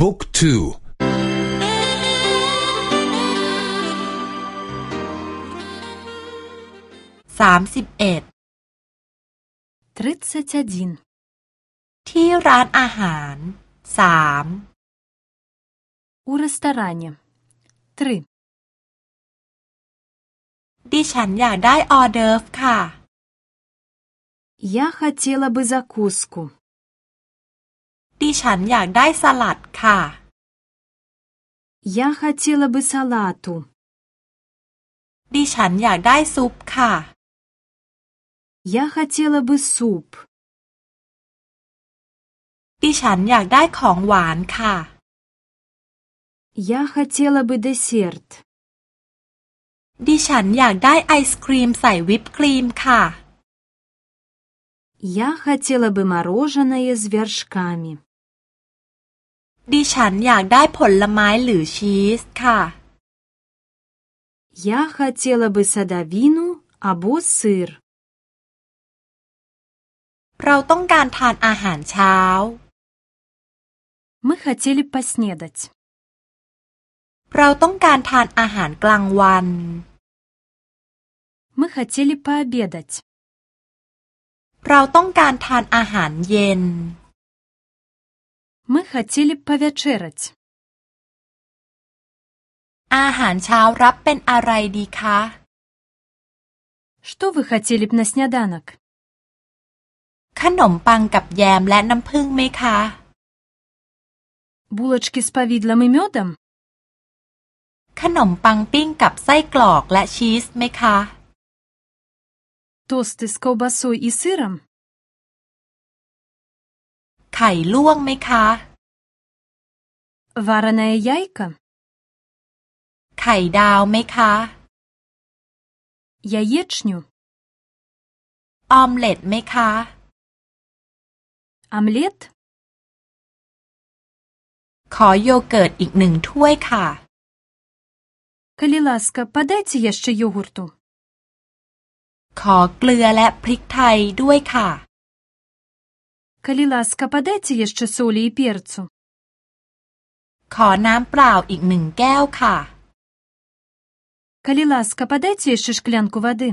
บุ๊กทูสามสิบเอ็ดที่ร้านอาหารสาม У ресторані. Три. ดิฉันอยากได้ออเดิร์ฟค่ะ Я хотела бы закуску. ดิฉันอยากได้สลัดค่ะ Я хотела бы салату. ดิฉันอยากได้ซุปค่ะ Я хотела бы суп. ดิฉันอยากได้ของหวานค่ะ Я хотела бы десерт. ดิฉันอยากได้ไอศครีมใส่วิปครีมค่ะ Я хотела бы мороженое с вершками. ดิฉันอยากได้ผลไม้หรือชีสค่ะ Я хотела бы садовину або сыр. เราต้องการทานอาหารเช้า Мы хотели поснедать. เราต้องการทานอาหารกลางวัน Мы хотели пообедать. เราต้องการทานอาหารเย็น Мы хотели повечерять. อาหารเช้ารับเป็นอะไรดีคะ Что вы хотели б на сняданок? ขนมปังกับแยมและน้ำผึ้งไหมคะ Булочки с повидлом и медом? ขนมปังปิ้งกับไส้กรอกและชีสไหมคะ Тосты с колбасой и сыром? ไข่ลวกไหมคะ Вареное яйко? ไข่ดาวไหมคะ Яичню? ออมเล็ตไหมคะ Омлет? ขอโยเกิร์ตอีกหนึ่งถ้วยค่ะ Калі ласка, подайте яшчэ йогурту. ขอเกลือและพริกไทยด้วยค่ะ Калі ласка, подайте яшчэ солі і перцу. ขอน้ำเปล่าอีกหนึ่งแก้วค่ะ Калі ласка, подайте яшчэ шклянку вады.